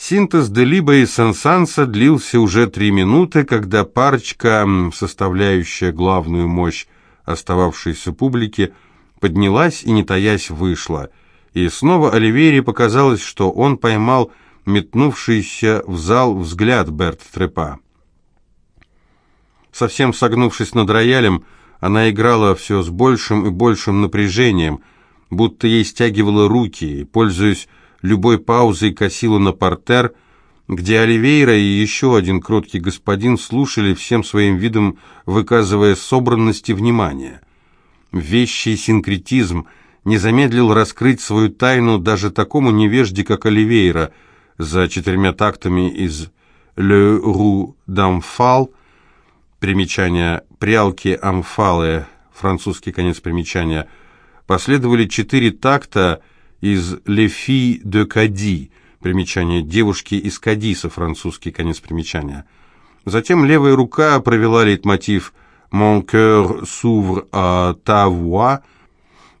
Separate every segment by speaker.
Speaker 1: Синтез Делиба и Сансанса длился уже три минуты, когда парочка, составляющая главную мощь остававшейся публики, поднялась и, не таясь, вышла. И снова Оливейре показалось, что он поймал метнувшийся в зал взгляд Берт Трепа. Совсем согнувшись над роялем, она играла все с большим и большим напряжением, будто ей стягивало руки, пользуясь любой паузой, косила на портер, где Оливейра и еще один кроткий господин слушали всем своим видом, выказывая собранность и внимание. Вещий синкретизм не замедлил раскрыть свою тайну даже такому невежде, как Оливейра, за четырьмя тактами из «Le Roux d'Amphal», примечание «Прялки Амфалы», французский конец примечания, последовали четыре такта из «Les filles de Cadiz», примечание «Девушки из Кадиса», французский конец примечания. Затем левая рука провела лейтмотив «Mon cœur s'ouvre à ta voix»,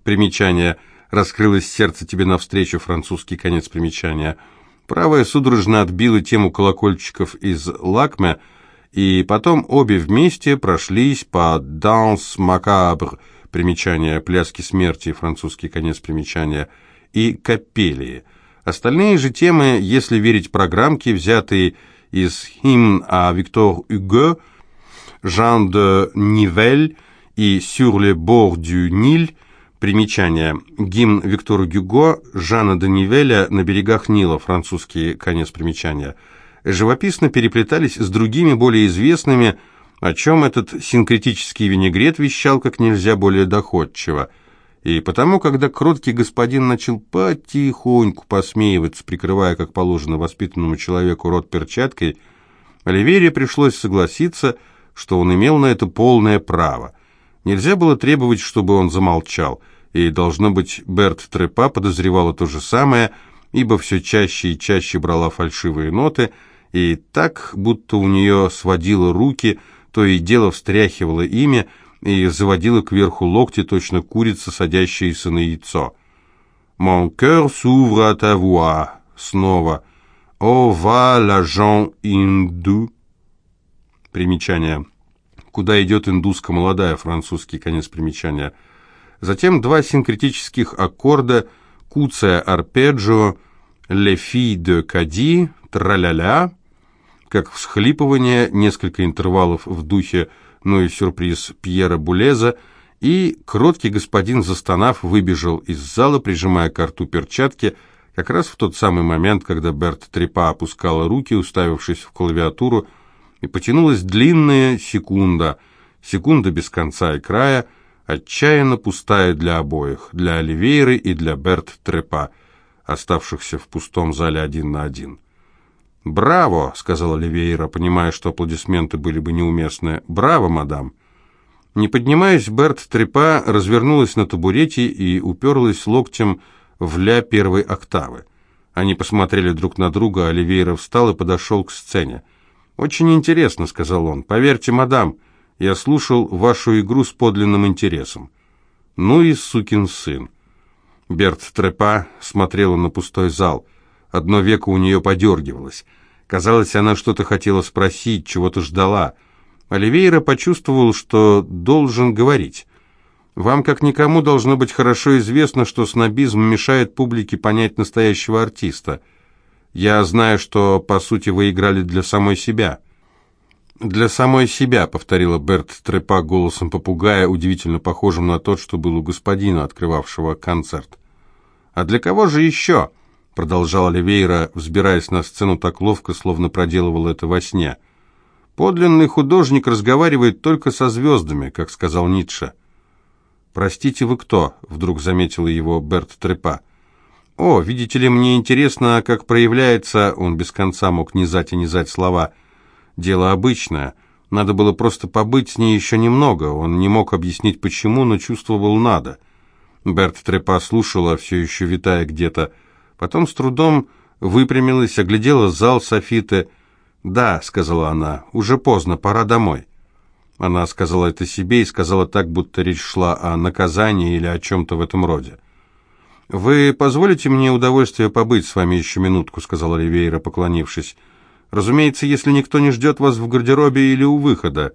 Speaker 1: примечание «Раскрылось сердце тебе навстречу», французский конец примечания. Правая судорожно отбила тему колокольчиков из «Лакме», и потом обе вместе прошлись по «Danse macabre», примечание «Пляски смерти», французский конец примечания, и «Капелии». Остальные же темы, если верить программке, взятые из «Hymne à Victor Hugo», «Jean de Nivelle» и «Sur le bord du Nil», примечание «Гимн Виктору Гюго», «Жана де Нивеля» на берегах Нила, французский конец примечания – живописно переплетались с другими, более известными, о чем этот синкретический винегрет вещал как нельзя более доходчиво. И потому, когда кроткий господин начал потихоньку посмеиваться, прикрывая, как положено, воспитанному человеку рот перчаткой, Оливере пришлось согласиться, что он имел на это полное право. Нельзя было требовать, чтобы он замолчал, и, должно быть, Берт Трепа подозревала то же самое, ибо все чаще и чаще брала фальшивые ноты – и так, будто у нее сводило руки, то и дело встряхивало ими и заводила кверху локти, точно курица, садящаяся на яйцо. «Mon cœur s'ouvre à ta voix» снова «О va l'argent indu» Примечание. Куда идет индуска молодая, французский конец примечания. Затем два синкретических аккорда «Куция арпеджио», «Le fille de Cadi», «Траля-ля», как всхлипывание, несколько интервалов в духе «Ну и сюрприз» Пьера Булеза, и кроткий господин, застонав, выбежал из зала, прижимая к рту перчатки, как раз в тот самый момент, когда Берт Трепа опускала руки, уставившись в клавиатуру, и потянулась длинная секунда, секунда без конца и края, отчаянно пустая для обоих, для Оливейры и для Берт Трепа, оставшихся в пустом зале один на один. «Браво!» — сказала Оливейра, понимая, что аплодисменты были бы неуместны. «Браво, мадам!» Не поднимаясь, Берт Трепа развернулась на табурете и уперлась локтем в ля первой октавы. Они посмотрели друг на друга, Оливейра встал и подошел к сцене. «Очень интересно», — сказал он. «Поверьте, мадам, я слушал вашу игру с подлинным интересом». «Ну и сукин сын». Берт Трепа смотрела на пустой зал. Одно веко у нее подергивалось. Казалось, она что-то хотела спросить, чего-то ждала. Оливейра почувствовал, что должен говорить. «Вам, как никому, должно быть хорошо известно, что снобизм мешает публике понять настоящего артиста. Я знаю, что, по сути, вы играли для самой себя». «Для самой себя», — повторила Берт Трепа голосом попугая, удивительно похожим на тот, что был у господина, открывавшего концерт. «А для кого же еще?» Продолжал Оливейра, взбираясь на сцену так ловко, словно проделывал это во сне. «Подлинный художник разговаривает только со звездами», как сказал Ницше. «Простите, вы кто?» — вдруг заметила его Берт Трепа. «О, видите ли, мне интересно, как проявляется...» Он без конца мог низать и низать слова. «Дело обычное. Надо было просто побыть с ней еще немного. Он не мог объяснить, почему, но чувствовал надо». Берт Трепа слушала, все еще витая где-то, — Потом с трудом выпрямилась, оглядела зал софиты. «Да», — сказала она, — «уже поздно, пора домой». Она сказала это себе и сказала так, будто речь шла о наказании или о чем-то в этом роде. «Вы позволите мне удовольствие побыть с вами еще минутку», — сказал Оливейра, поклонившись. «Разумеется, если никто не ждет вас в гардеробе или у выхода».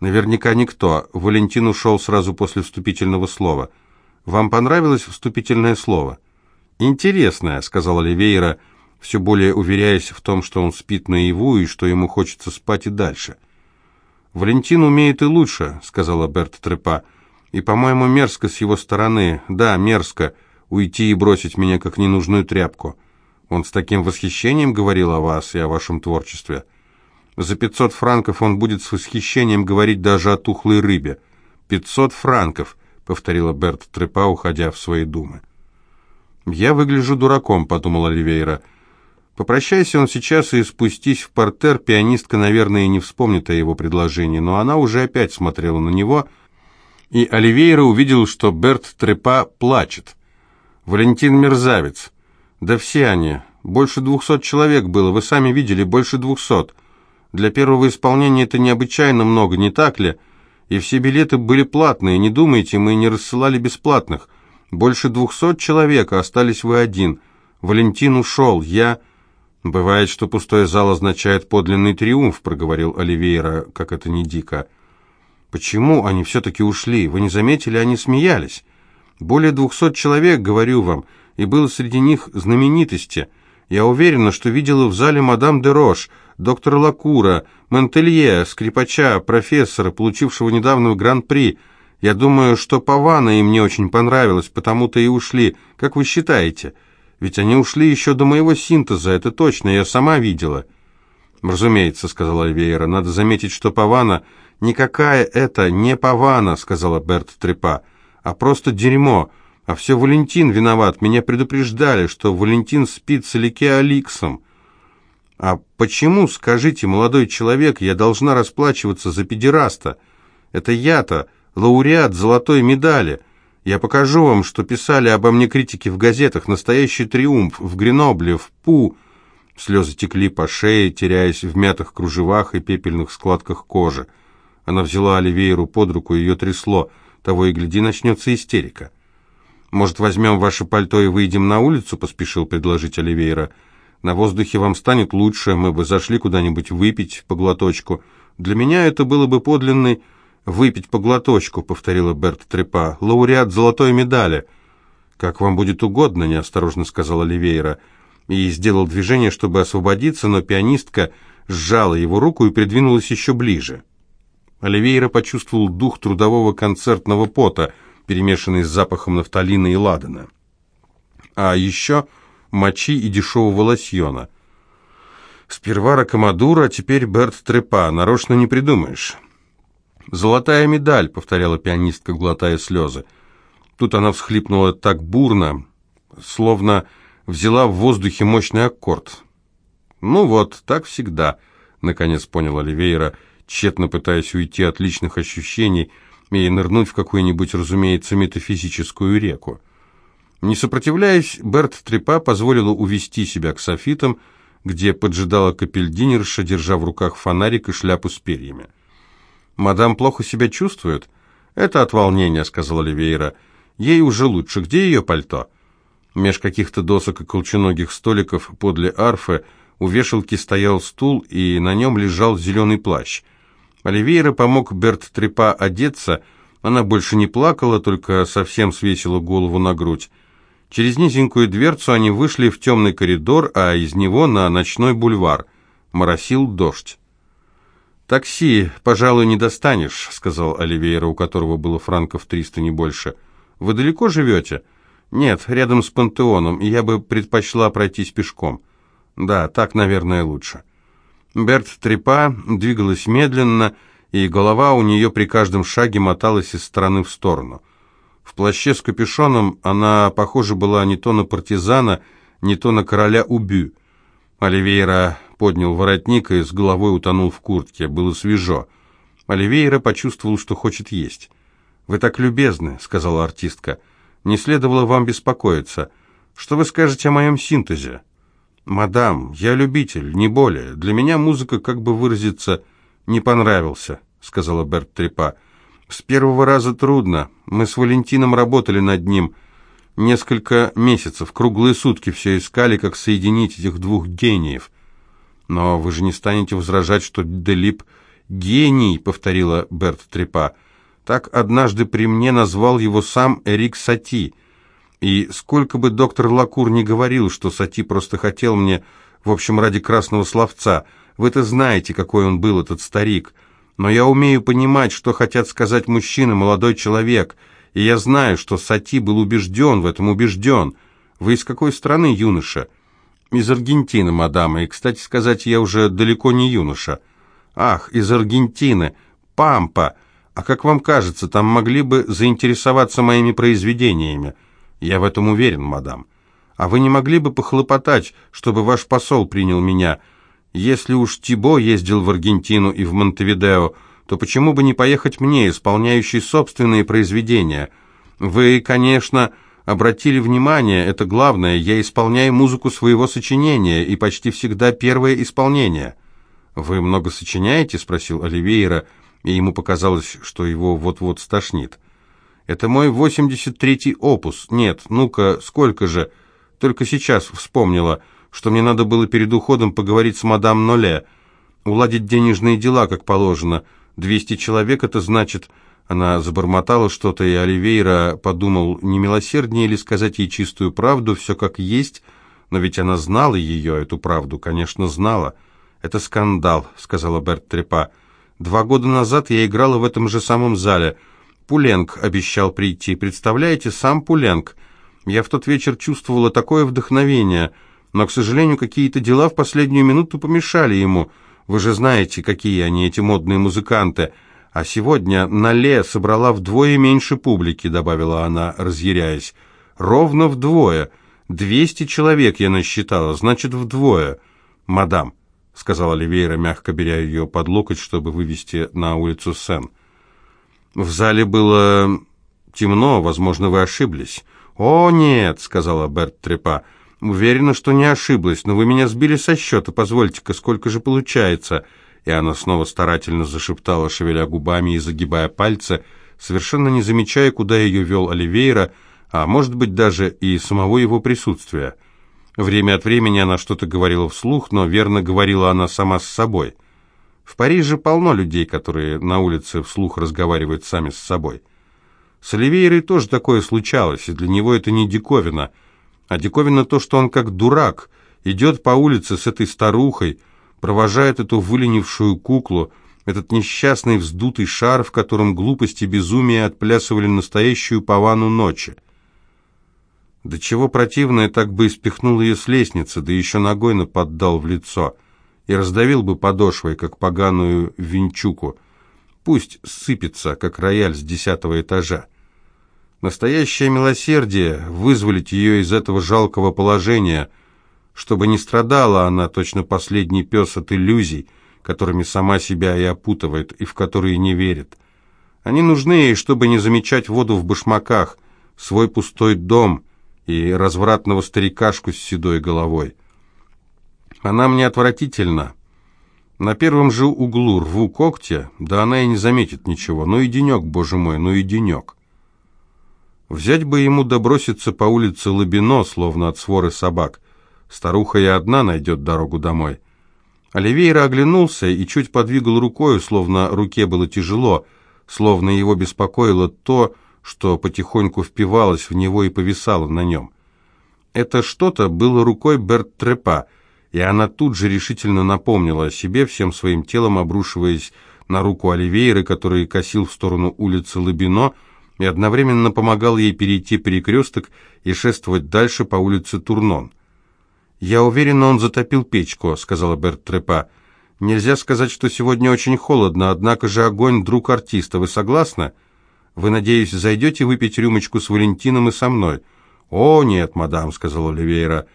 Speaker 1: «Наверняка никто». Валентин ушел сразу после вступительного слова. «Вам понравилось вступительное слово?» «Интересное», — сказал Оливейра, все более уверяясь в том, что он спит наяву и что ему хочется спать и дальше. «Валентин умеет и лучше», — сказала Берт Трепа. «И, по-моему, мерзко с его стороны. Да, мерзко уйти и бросить меня как ненужную тряпку. Он с таким восхищением говорил о вас и о вашем творчестве. За пятьсот франков он будет с восхищением говорить даже о тухлой рыбе. Пятьсот франков, повторила Берт Трепа, уходя в свои думы. Я выгляжу дураком, подумал Оливейра. Попрощайся он сейчас и спустись в портер, пианистка, наверное, не вспомнит о его предложении, но она уже опять смотрела на него, и Оливейра увидел, что Берт Трепа плачет. Валентин мерзавец. Да все они. Больше двухсот человек было, вы сами видели, больше двухсот. Для первого исполнения это необычайно много, не так ли? И все билеты были платные, не думайте, мы не рассылали бесплатных. Больше двухсот человек, а остались вы один. Валентин ушел, я... «Бывает, что пустой зал означает подлинный триумф», — проговорил Оливейра, как это не дико. «Почему они все-таки ушли? Вы не заметили, они смеялись?» Более двухсот человек, говорю вам, и было среди них знаменитости. Я уверена, что видела в зале мадам де Рош, доктора Лакура, Монтелье, скрипача, профессора, получившего недавно гран-при. Я думаю, что Павана им не очень понравилось, потому-то и ушли. Как вы считаете? Ведь они ушли еще до моего синтеза, это точно, я сама видела». «Разумеется», — сказала Вейера, — «надо заметить, что Павана...» «Никакая это не Павана», — сказала Берт Трепа а просто дерьмо. А все Валентин виноват. Меня предупреждали, что Валентин спит с Алике Аликсом. А почему, скажите, молодой человек, я должна расплачиваться за педераста? Это я-то, лауреат золотой медали. Я покажу вам, что писали обо мне критики в газетах. Настоящий триумф в Гренобле, в Пу. Слезы текли по шее, теряясь в мятых кружевах и пепельных складках кожи. Она взяла Оливейру под руку, ее трясло – того и гляди, начнется истерика. «Может, возьмем ваше пальто и выйдем на улицу?» — поспешил предложить Оливейра. «На воздухе вам станет лучше, мы бы зашли куда-нибудь выпить по глоточку. Для меня это было бы подлинный «выпить по глоточку», — повторила Берт Трепа. «Лауреат золотой медали». «Как вам будет угодно», — неосторожно сказал Оливейра. И сделал движение, чтобы освободиться, но пианистка сжала его руку и придвинулась еще ближе. Оливейра почувствовал дух трудового концертного пота, перемешанный с запахом нафталина и ладана. А еще мочи и дешевого лосьона. Сперва Ракомадура, а теперь Берт Трепа. Нарочно не придумаешь. «Золотая медаль», — повторяла пианистка, глотая слезы. Тут она всхлипнула так бурно, словно взяла в воздухе мощный аккорд. «Ну вот, так всегда», — наконец понял Оливейра, — тщетно пытаясь уйти от личных ощущений и нырнуть в какую-нибудь, разумеется, метафизическую реку. Не сопротивляясь, Берт Трепа позволила увести себя к софитам, где поджидала капельдинерша, держа в руках фонарик и шляпу с перьями. «Мадам плохо себя чувствует?» «Это от волнения», — сказала Оливейра. «Ей уже лучше. Где ее пальто?» Меж каких-то досок и колченогих столиков подле арфы у вешалки стоял стул, и на нем лежал зеленый плащ — Оливейра помог Берт Трепа одеться. Она больше не плакала, только совсем свесила голову на грудь. Через низенькую дверцу они вышли в темный коридор, а из него на ночной бульвар. Моросил дождь. «Такси, пожалуй, не достанешь», — сказал Оливейра, у которого было франков триста, не больше. «Вы далеко живете?» «Нет, рядом с пантеоном, и я бы предпочла пройтись пешком». «Да, так, наверное, лучше». Берт Трепа двигалась медленно, и голова у нее при каждом шаге моталась из стороны в сторону. В плаще с капюшоном она, похоже, была не то на партизана, не то на короля Убю. Оливейра поднял воротник и с головой утонул в куртке. Было свежо. Оливейра почувствовал, что хочет есть. «Вы так любезны», — сказала артистка. «Не следовало вам беспокоиться. Что вы скажете о моем синтезе?» «Мадам, я любитель, не более. Для меня музыка, как бы выразиться, не понравился», — сказала Берт Трепа. «С первого раза трудно. Мы с Валентином работали над ним. Несколько месяцев, круглые сутки все искали, как соединить этих двух гениев. Но вы же не станете возражать, что Делип гений, повторила Берт Трепа. Так однажды при мне назвал его сам Эрик Сати. И сколько бы доктор Лакур не говорил, что Сати просто хотел мне, в общем, ради красного словца, вы-то знаете, какой он был, этот старик. Но я умею понимать, что хотят сказать мужчины, молодой человек, и я знаю, что Сати был убежден в этом, убежден. Вы из какой страны, юноша?» «Из Аргентины, мадам, и, кстати сказать, я уже далеко не юноша». «Ах, из Аргентины! Пампа! А как вам кажется, там могли бы заинтересоваться моими произведениями?» «Я в этом уверен, мадам. А вы не могли бы похлопотать, чтобы ваш посол принял меня? Если уж Тибо ездил в Аргентину и в Монтевидео, то почему бы не поехать мне, исполняющий собственные произведения? Вы, конечно, обратили внимание, это главное, я исполняю музыку своего сочинения, и почти всегда первое исполнение». «Вы много сочиняете?» — спросил Оливейра, и ему показалось, что его вот-вот стошнит. «Это мой 83-й опус. Нет, ну-ка, сколько же?» Только сейчас вспомнила, что мне надо было перед уходом поговорить с мадам Ноле, уладить денежные дела, как положено. Двести человек — это значит... Она забормотала что-то, и Оливейра подумал, не милосерднее ли сказать ей чистую правду, все как есть, но ведь она знала ее, эту правду, конечно, знала. «Это скандал», — сказала Берт Трепа. «Два года назад я играла в этом же самом зале. Пуленг обещал прийти. Представляете, сам Пуленг. Я в тот вечер чувствовала такое вдохновение, но, к сожалению, какие-то дела в последнюю минуту помешали ему. Вы же знаете, какие они, эти модные музыканты. А сегодня Нале собрала вдвое меньше публики», — добавила она, разъяряясь. «Ровно вдвое. Двести человек я насчитала, значит, вдвое. Мадам». — сказала Оливейра, мягко беря ее под локоть, чтобы вывести на улицу Сен. «В зале было темно, возможно, вы ошиблись». «О, нет», — сказала Берт Трепа, — «уверена, что не ошиблась, но вы меня сбили со счета, позвольте-ка, сколько же получается?» И она снова старательно зашептала, шевеля губами и загибая пальцы, совершенно не замечая, куда ее вел Оливейра, а может быть даже и самого его присутствия. Время от времени она что-то говорила вслух, но верно говорила она сама с собой. В Париже полно людей, которые на улице вслух разговаривают сами с собой. С Оливейрой тоже такое случалось, и для него это не диковина. А диковина то, что он как дурак идет по улице с этой старухой, провожает эту выленившую куклу, этот несчастный вздутый шар, в котором глупость и безумие отплясывали настоящую павану ночи. Да чего противное, так бы испихнул ее с лестницы, да еще ногой наподдал в лицо, и раздавил бы подошвой, как поганую винчуку. Пусть сыпется, как рояль с десятого этажа. Настоящее милосердие — вызволить ее из этого жалкого положения, чтобы не страдала она, точно последний пес от иллюзий, которыми сама себя и опутывает, и в которые не верит. Они нужны ей, чтобы не замечать воду в башмаках, свой пустой дом — и развратного старикашку с седой головой. Она мне отвратительна. На первом же углу рву когтя, да она и не заметит ничего. Ну и денек, боже мой, ну и денек. Взять бы ему доброситься по улице Лабино, словно от своры собак. Старуха и одна найдет дорогу домой. Оливейра оглянулся и чуть подвигал рукой, словно руке было тяжело, словно его беспокоило то, что потихоньку впивалось в него и повисало на нем. Это что-то было рукой Берт Трепа, и она тут же решительно напомнила о себе, всем своим телом обрушиваясь на руку Оливейры, который косил в сторону улицы Лабино, и одновременно помогал ей перейти перекресток и шествовать дальше по улице Турнон. «Я уверена, он затопил печку», — сказала Берт Трепа. «Нельзя сказать, что сегодня очень холодно, однако же огонь — друг артиста. Вы согласны?» Вы, надеюсь, зайдете выпить рюмочку с Валентином и со мной?» «О, нет, мадам», — сказала Оливейра.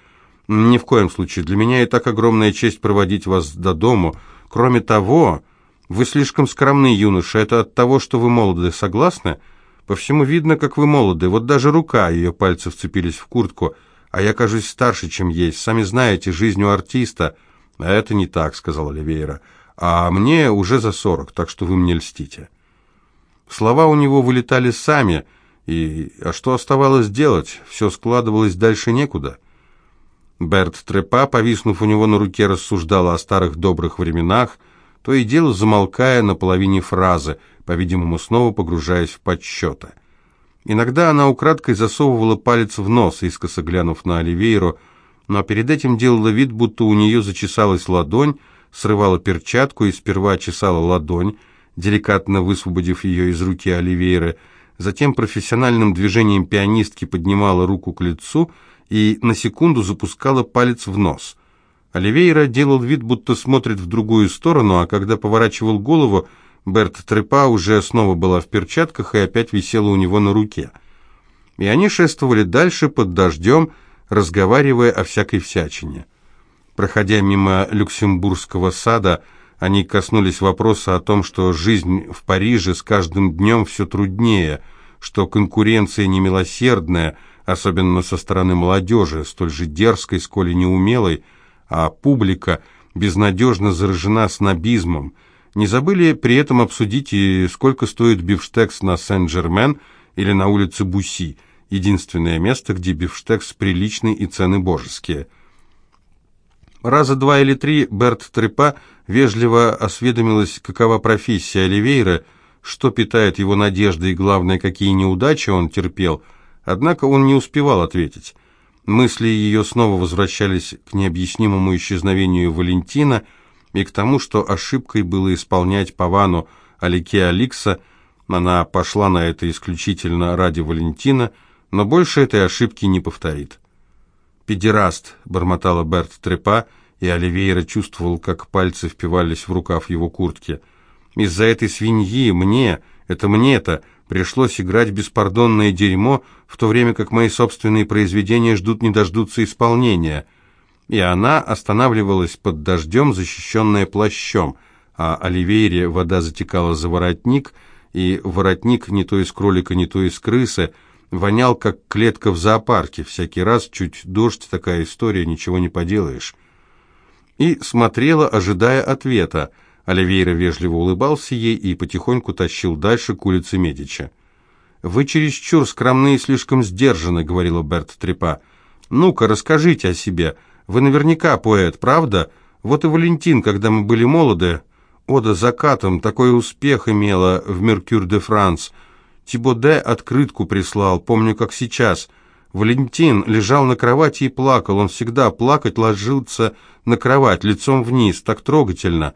Speaker 1: «Ни в коем случае. Для меня и так огромная честь проводить вас до дому. Кроме того, вы слишком скромны, юноша. Это от того, что вы молоды. Согласны? По всему видно, как вы молоды. Вот даже рука, ее пальцы вцепились в куртку. А я кажусь старше, чем есть. Сами знаете, жизнь у артиста...» «А это не так», — сказала Оливейра. «А мне уже за сорок, так что вы мне льстите». Слова у него вылетали сами, И а что оставалось делать? Все складывалось дальше некуда. Берт Трепа, повиснув у него на руке, рассуждала о старых добрых временах, то и дело замолкая на половине фразы, по-видимому, снова погружаясь в подсчеты. Иногда она украдкой засовывала палец в нос, искоса глянув на Оливейру, но перед этим делала вид, будто у нее зачесалась ладонь, срывала перчатку и сперва чесала ладонь, деликатно высвободив ее из руки Оливейры, затем профессиональным движением пианистки поднимала руку к лицу и на секунду запускала палец в нос. Оливейра делал вид, будто смотрит в другую сторону, а когда поворачивал голову, Берт Трепа уже снова была в перчатках и опять висела у него на руке. И они шествовали дальше под дождем, разговаривая о всякой всячине. Проходя мимо Люксембургского сада, они коснулись вопроса о том, что жизнь в Париже с каждым днем все труднее, что конкуренция немилосердная, особенно со стороны молодежи, столь же дерзкой, сколь и неумелой, а публика безнадежно заражена снобизмом. Не забыли при этом обсудить и сколько стоит бифштекс на Сен-Жермен или на улице Буси, единственное место, где бифштекс приличный и цены божеские – Раза два или три Берт Трепа вежливо осведомилась, какова профессия Оливейра, что питает его надежды и, главное, какие неудачи он терпел, однако он не успевал ответить. Мысли ее снова возвращались к необъяснимому исчезновению Валентина и к тому, что ошибкой было исполнять Павану Алике Аликса. Она пошла на это исключительно ради Валентина, но больше этой ошибки не повторит. «Педераст», — бормотала Берт Трепа, и Оливейра чувствовал, как пальцы впивались в рукав его куртки. «Из-за этой свиньи мне, это мне-то, пришлось играть беспардонное дерьмо, в то время как мои собственные произведения ждут не дождутся исполнения». И она останавливалась под дождем, защищенная плащом, а Оливейре вода затекала за воротник, и воротник не то из кролика, не то из крысы — вонял, как клетка в зоопарке. Всякий раз чуть дождь, такая история, ничего не поделаешь. И смотрела, ожидая ответа. Оливейра вежливо улыбался ей и потихоньку тащил дальше к улице Медича. «Вы чересчур скромны и слишком сдержаны», — говорила Берт Трепа. «Ну-ка, расскажите о себе. Вы наверняка поэт, правда? Вот и Валентин, когда мы были молоды. Ода закатом такой успех имела в «Меркюр де Франс», Тибоде открытку прислал, помню как сейчас. Валентин лежал на кровати и плакал. Он всегда плакать ложился на кровать, лицом вниз, так трогательно.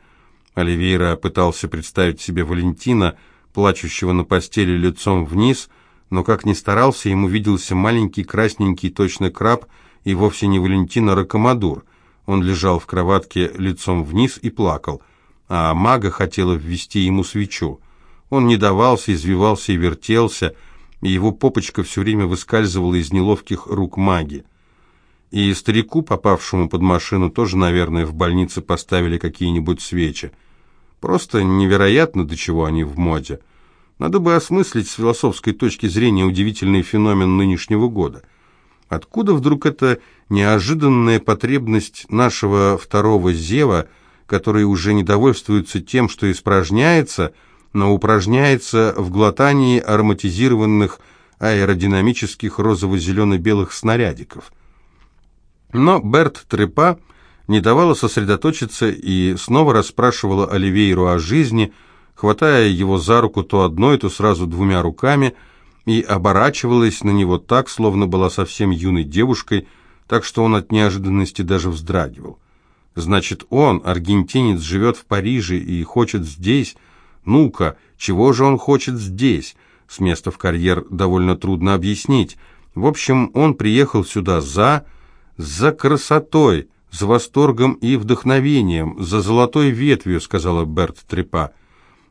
Speaker 1: Оливейра пытался представить себе Валентина, плачущего на постели лицом вниз, но как ни старался, ему виделся маленький красненький точно краб и вовсе не Валентин, а Ракомадур. Он лежал в кроватке лицом вниз и плакал, а мага хотела ввести ему свечу. Он не давался, извивался и вертелся, и его попочка все время выскальзывала из неловких рук маги. И старику, попавшему под машину, тоже, наверное, в больнице поставили какие-нибудь свечи. Просто невероятно, до чего они в моде. Надо бы осмыслить с философской точки зрения удивительный феномен нынешнего года. Откуда вдруг эта неожиданная потребность нашего второго зева, который уже не довольствуется тем, что испражняется, но упражняется в глотании ароматизированных аэродинамических розово-зелено-белых снарядиков. Но Берт Трепа не давала сосредоточиться и снова расспрашивала Оливейру о жизни, хватая его за руку то одной, то сразу двумя руками, и оборачивалась на него так, словно была совсем юной девушкой, так что он от неожиданности даже вздрагивал. Значит, он, аргентинец, живет в Париже и хочет здесь ну-ка, чего же он хочет здесь? С места в карьер довольно трудно объяснить. В общем, он приехал сюда за... за красотой, за восторгом и вдохновением, за золотой ветвью, сказала Берт Трепа.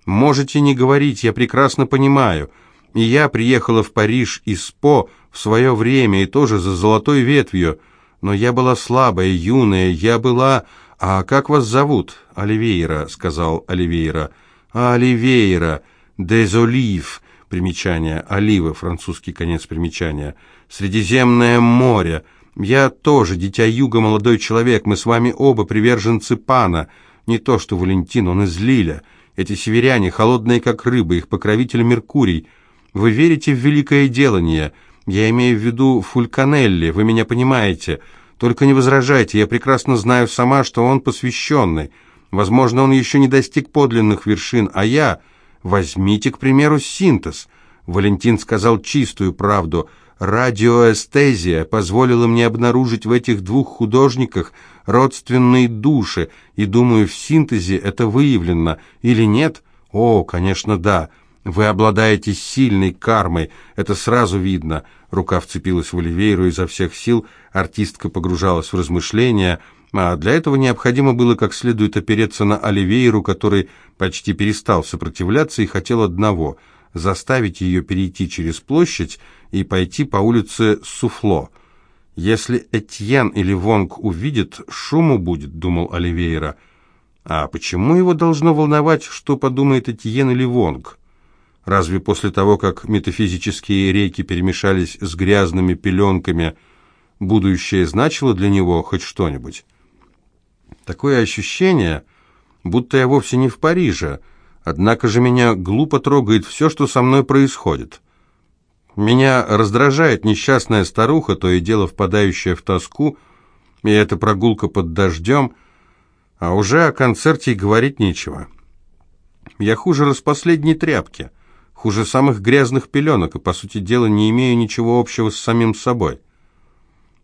Speaker 1: Можете не говорить, я прекрасно понимаю. И я приехала в Париж из По в свое время и тоже за золотой ветвью. Но я была слабая, юная, я была... «А как вас зовут?» «Оливейра», — сказал Оливейра. Оливейра, Дезолив, примечание, оливы, французский конец примечания, Средиземное море. Я тоже дитя юга, молодой человек, мы с вами оба приверженцы пана. Не то что Валентин, он из Лиля. Эти северяне, холодные как рыбы, их покровитель Меркурий. Вы верите в великое делание. Я имею в виду Фульканелли, вы меня понимаете. Только не возражайте, я прекрасно знаю сама, что он посвященный. Возможно, он еще не достиг подлинных вершин, а я... Возьмите, к примеру, синтез. Валентин сказал чистую правду. Радиоэстезия позволила мне обнаружить в этих двух художниках родственные души, и, думаю, в синтезе это выявлено. Или нет? О, конечно, да. Вы обладаете сильной кармой, это сразу видно. Рука вцепилась в Оливейру изо всех сил, артистка погружалась в размышления, а для этого необходимо было как следует опереться на Оливейру, который почти перестал сопротивляться и хотел одного — заставить ее перейти через площадь и пойти по улице Суфло. «Если Этьен или Вонг увидят, шуму будет», — думал Оливейра. «А почему его должно волновать, что подумает Этьен или Вонг?» Разве после того, как метафизические реки перемешались с грязными пеленками, будущее значило для него хоть что-нибудь? Такое ощущение, будто я вовсе не в Париже, однако же меня глупо трогает все, что со мной происходит. Меня раздражает несчастная старуха, то и дело впадающая в тоску, и эта прогулка под дождем, а уже о концерте и говорить нечего. Я хуже распоследней тряпки — хуже самых грязных пеленок, и, по сути дела, не имею ничего общего с самим собой.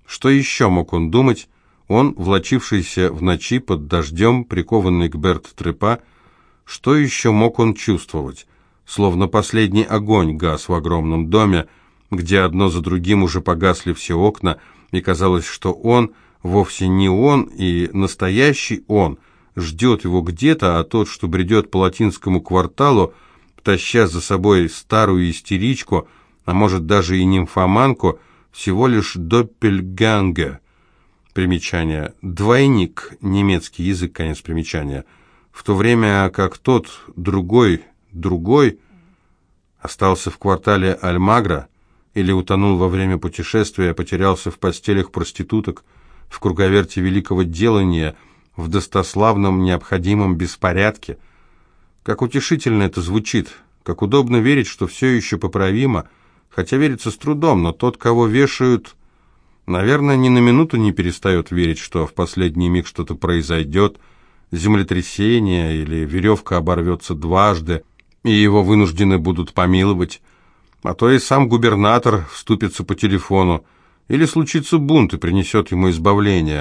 Speaker 1: Что еще мог он думать? Он, влачившийся в ночи под дождем, прикованный к Берт Трепа, что еще мог он чувствовать? Словно последний огонь гас в огромном доме, где одно за другим уже погасли все окна, и казалось, что он, вовсе не он и настоящий он, ждет его где-то, а тот, что бредет по латинскому кварталу, таща за собой старую истеричку, а может даже и нимфоманку, всего лишь доппельганге. Примечание. Двойник, немецкий язык, конец примечания. В то время как тот, другой, другой, остался в квартале Альмагра или утонул во время путешествия, потерялся в постелях проституток, в круговерте великого делания, в достославном необходимом беспорядке – как утешительно это звучит, как удобно верить, что все еще поправимо, хотя верится с трудом, но тот, кого вешают, наверное, ни на минуту не перестает верить, что в последний миг что-то произойдет, землетрясение или веревка оборвется дважды, и его вынуждены будут помиловать, а то и сам губернатор вступится по телефону, или случится бунт и принесет ему избавление.